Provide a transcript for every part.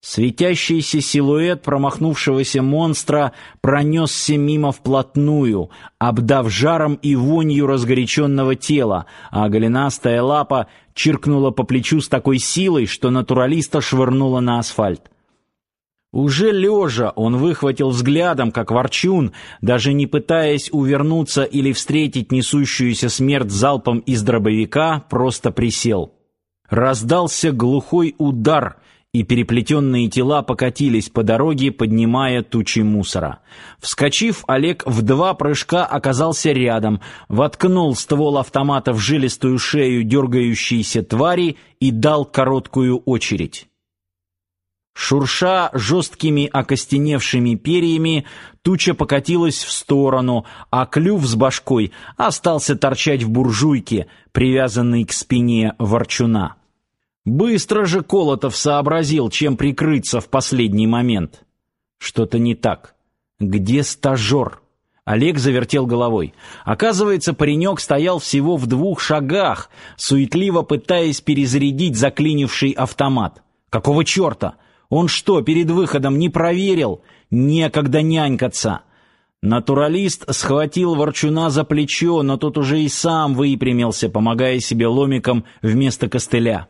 Светящийся силуэт промахнувшегося монстра пронесся мимо вплотную, обдав жаром и вонью разгоряченного тела, а голенастая лапа чиркнула по плечу с такой силой, что натуралиста швырнула на асфальт. Уже лежа он выхватил взглядом, как ворчун, даже не пытаясь увернуться или встретить несущуюся смерть залпом из дробовика, просто присел. Раздался глухой удар, и переплетенные тела покатились по дороге, поднимая тучи мусора. Вскочив, Олег в два прыжка оказался рядом, воткнул ствол автомата в жилистую шею дергающейся твари и дал короткую очередь. Шурша жесткими окостеневшими перьями, туча покатилась в сторону, а клюв с башкой остался торчать в буржуйке, привязанной к спине ворчуна. Быстро же Колотов сообразил, чем прикрыться в последний момент. Что-то не так. Где стажер? Олег завертел головой. Оказывается, паренек стоял всего в двух шагах, суетливо пытаясь перезарядить заклинивший автомат. Какого черта? Он что, перед выходом не проверил? Некогда нянькаться. Натуралист схватил ворчуна за плечо, но тот уже и сам выпрямился, помогая себе ломиком вместо костыля.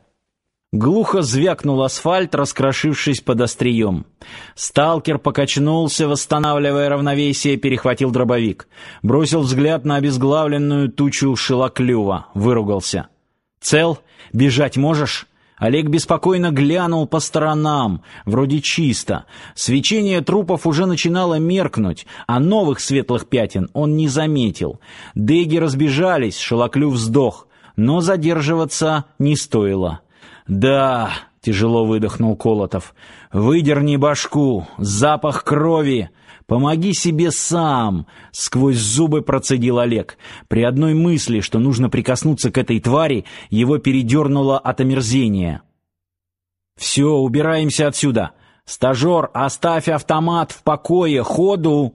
Глухо звякнул асфальт, раскрошившись под острием. Сталкер покачнулся, восстанавливая равновесие, перехватил дробовик. Бросил взгляд на обезглавленную тучу шелоклюва, выругался. «Цел? Бежать можешь?» Олег беспокойно глянул по сторонам, вроде чисто. Свечение трупов уже начинало меркнуть, а новых светлых пятен он не заметил. Деги разбежались, Шелоклюв сдох, но задерживаться не стоило. «Да», — тяжело выдохнул Колотов, — «выдерни башку, запах крови». «Помоги себе сам!» — сквозь зубы процедил Олег. При одной мысли, что нужно прикоснуться к этой твари, его передернуло от омерзения. «Все, убираемся отсюда! Стажер, оставь автомат в покое! Ходу!»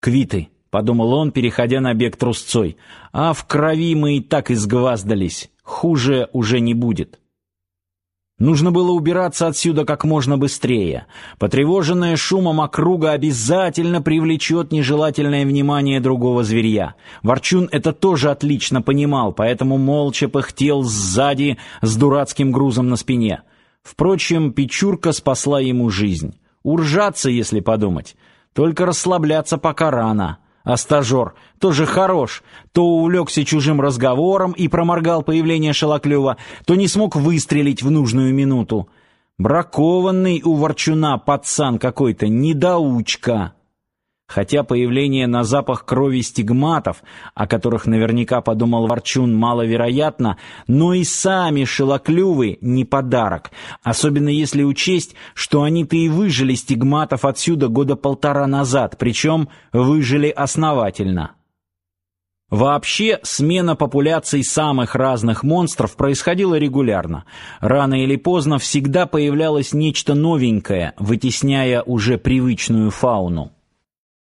«Квиты!» — подумал он, переходя на бег трусцой. «А в крови мы и так изгваздались. Хуже уже не будет». Нужно было убираться отсюда как можно быстрее. Потревоженная шумом округа обязательно привлечет нежелательное внимание другого зверя. Ворчун это тоже отлично понимал, поэтому молча пыхтел сзади с дурацким грузом на спине. Впрочем, Печурка спасла ему жизнь. Уржаться, если подумать. Только расслабляться пока рано. А стажер тоже хорош. То увлекся чужим разговором и проморгал появление Шелоклева, то не смог выстрелить в нужную минуту. Бракованный у ворчуна пацан какой-то, недоучка. Хотя появление на запах крови стигматов, о которых наверняка подумал Ворчун, маловероятно, но и сами шелоклювы не подарок, особенно если учесть, что они-то и выжили стигматов отсюда года полтора назад, причем выжили основательно. Вообще, смена популяций самых разных монстров происходила регулярно. Рано или поздно всегда появлялось нечто новенькое, вытесняя уже привычную фауну.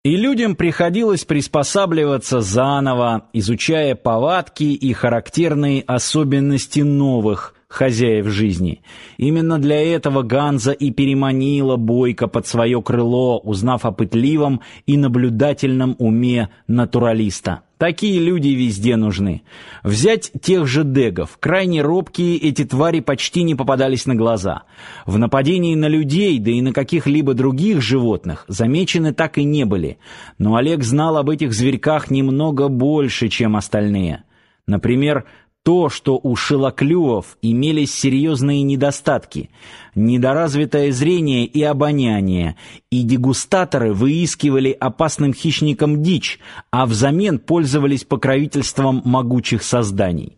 И людям приходилось приспосабливаться заново, изучая повадки и характерные особенности новых хозяев жизни. Именно для этого Ганза и переманила Бойко под свое крыло, узнав о пытливом и наблюдательном уме натуралиста. Такие люди везде нужны. Взять тех же дегов. Крайне робкие эти твари почти не попадались на глаза. В нападении на людей, да и на каких-либо других животных, замечены так и не были. Но Олег знал об этих зверьках немного больше, чем остальные. Например, то, что у шелоклювов имелись серьезные недостатки, недоразвитое зрение и обоняние, и дегустаторы выискивали опасным хищникам дичь, а взамен пользовались покровительством могучих созданий.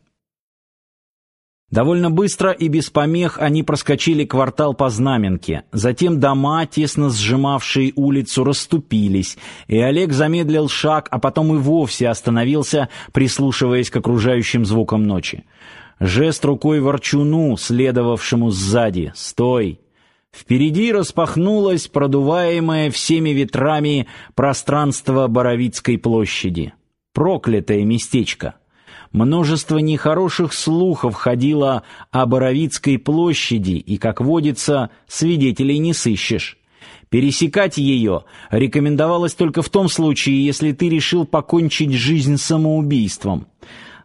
Довольно быстро и без помех они проскочили квартал по Знаменке. Затем дома, тесно сжимавшие улицу, расступились, и Олег замедлил шаг, а потом и вовсе остановился, прислушиваясь к окружающим звукам ночи. Жест рукой ворчуну, следовавшему сзади: "Стой!" Впереди распахнулось продуваемое всеми ветрами пространство Боровицкой площади. Проклятое местечко. Множество нехороших слухов ходило о Боровицкой площади, и, как водится, свидетелей не сыщешь. Пересекать ее рекомендовалось только в том случае, если ты решил покончить жизнь самоубийством.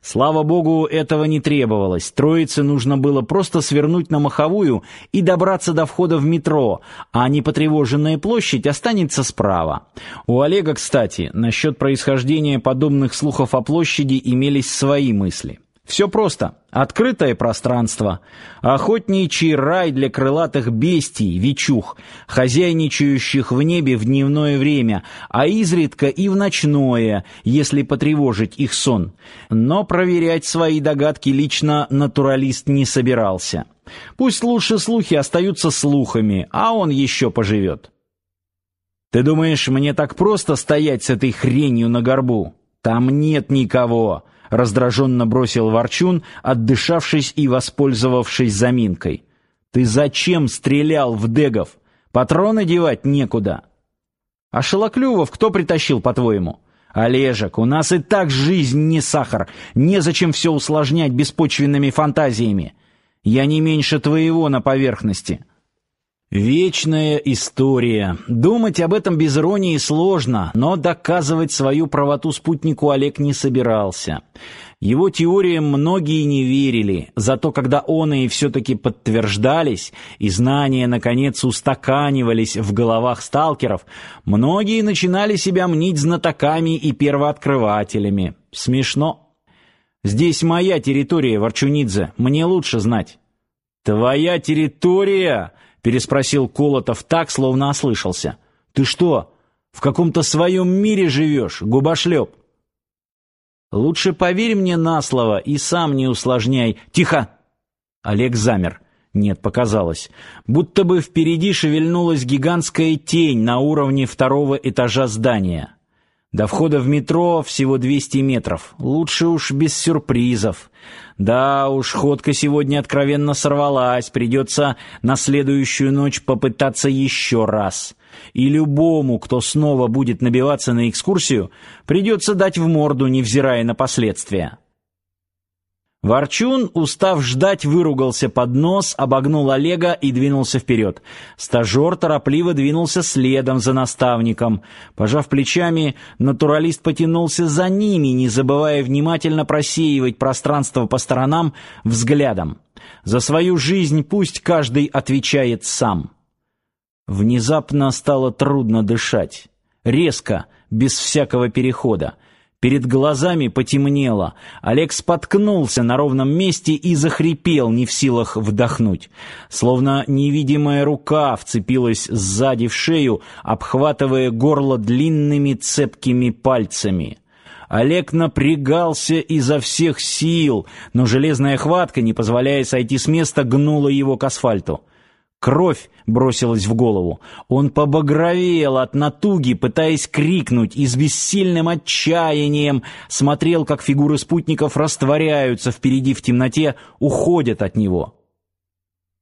Слава богу, этого не требовалось. Троице нужно было просто свернуть на Маховую и добраться до входа в метро, а непотревоженная площадь останется справа. У Олега, кстати, насчет происхождения подобных слухов о площади имелись свои мысли. Все просто. Открытое пространство, охотничий рай для крылатых бестий, вечух, хозяйничающих в небе в дневное время, а изредка и в ночное, если потревожить их сон. Но проверять свои догадки лично натуралист не собирался. Пусть лучше слухи остаются слухами, а он еще поживет. Ты думаешь, мне так просто стоять с этой хренью на горбу? Там нет никого раздраженно бросил Ворчун, отдышавшись и воспользовавшись заминкой. Ты зачем стрелял в дегов? Патроны девать некуда. А Шелоклювов кто притащил, по-твоему? Олежек, у нас и так жизнь не сахар. Незачем все усложнять беспочвенными фантазиями. Я не меньше твоего на поверхности. Вечная история. Думать об этом без иронии сложно, но доказывать свою правоту спутнику Олег не собирался. Его теориям многие не верили, зато когда он и все-таки подтверждались, и знания, наконец, устаканивались в головах сталкеров, многие начинали себя мнить знатоками и первооткрывателями. Смешно. «Здесь моя территория, Ворчунидзе, мне лучше знать». «Твоя территория?» Переспросил Колотов так, словно ослышался. Ты что, в каком-то своем мире живешь, губошлеп? Лучше поверь мне на слово и сам не усложняй. Тихо. Олег замер. Нет, показалось. Будто бы впереди шевельнулась гигантская тень на уровне второго этажа здания. До входа в метро всего 200 метров. Лучше уж без сюрпризов. Да уж, ходка сегодня откровенно сорвалась. Придется на следующую ночь попытаться еще раз. И любому, кто снова будет набиваться на экскурсию, придется дать в морду, невзирая на последствия. Ворчун, устав ждать, выругался под нос, обогнул Олега и двинулся вперед. Стажер торопливо двинулся следом за наставником. Пожав плечами, натуралист потянулся за ними, не забывая внимательно просеивать пространство по сторонам взглядом. За свою жизнь пусть каждый отвечает сам. Внезапно стало трудно дышать. Резко, без всякого перехода. Перед глазами потемнело. Олег споткнулся на ровном месте и захрипел, не в силах вдохнуть. Словно невидимая рука вцепилась сзади в шею, обхватывая горло длинными цепкими пальцами. Олег напрягался изо всех сил, но железная хватка, не позволяя сойти с места, гнула его к асфальту. Кровь бросилась в голову. Он побагровел от натуги, пытаясь крикнуть, и с бессильным отчаянием смотрел, как фигуры спутников растворяются впереди в темноте, уходят от него.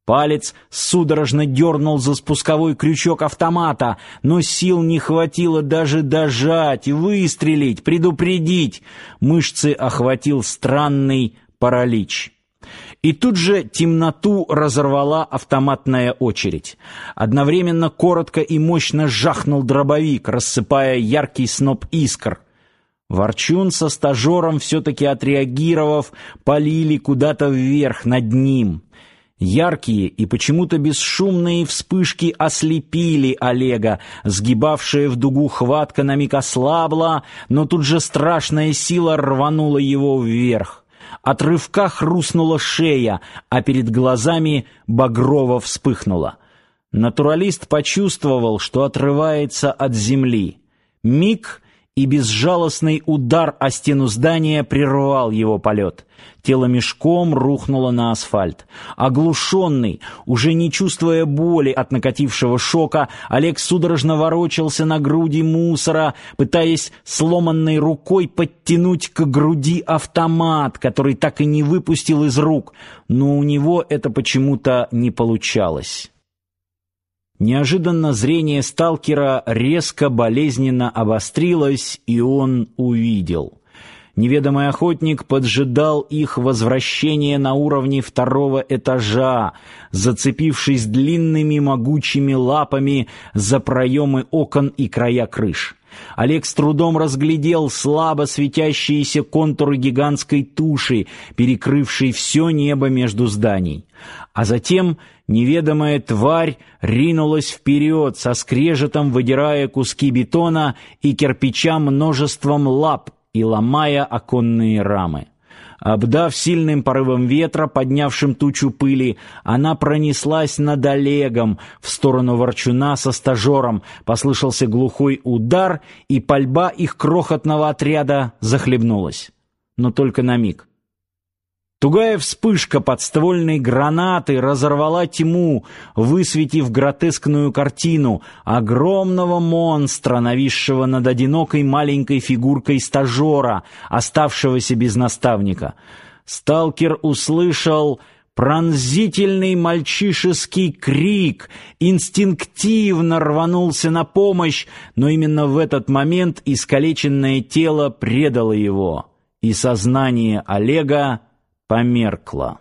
Палец судорожно дернул за спусковой крючок автомата, но сил не хватило даже дожать, выстрелить, предупредить. Мышцы охватил странный паралич. И тут же темноту разорвала автоматная очередь. Одновременно коротко и мощно жахнул дробовик, рассыпая яркий сноп искр. Ворчун со стажером, все-таки отреагировав, полили куда-то вверх над ним. Яркие и почему-то бесшумные вспышки ослепили Олега, сгибавшая в дугу хватка на миг ослабла, но тут же страшная сила рванула его вверх. От рывка хрустнула шея, а перед глазами багрово вспыхнуло. Натуралист почувствовал, что отрывается от земли. Миг, и безжалостный удар о стену здания прервал его полет. Тело мешком рухнуло на асфальт. Оглушенный, уже не чувствуя боли от накатившего шока, Олег судорожно ворочался на груди мусора, пытаясь сломанной рукой подтянуть к груди автомат, который так и не выпустил из рук, но у него это почему-то не получалось. Неожиданно зрение сталкера резко болезненно обострилось, и он увидел. Неведомый охотник поджидал их возвращение на уровне второго этажа, зацепившись длинными могучими лапами за проемы окон и края крыш. Олег с трудом разглядел слабо светящиеся контуры гигантской туши, перекрывшей все небо между зданий. А затем неведомая тварь ринулась вперед, со скрежетом выдирая куски бетона и кирпича множеством лап и ломая оконные рамы. Обдав сильным порывом ветра, поднявшим тучу пыли, она пронеслась над Олегом в сторону ворчуна со стажером. Послышался глухой удар, и пальба их крохотного отряда захлебнулась. Но только на миг. Тугая вспышка подствольной гранаты разорвала тьму, высветив гротескную картину огромного монстра, нависшего над одинокой маленькой фигуркой стажера, оставшегося без наставника. Сталкер услышал пронзительный мальчишеский крик, инстинктивно рванулся на помощь, но именно в этот момент искалеченное тело предало его, и сознание Олега померкла.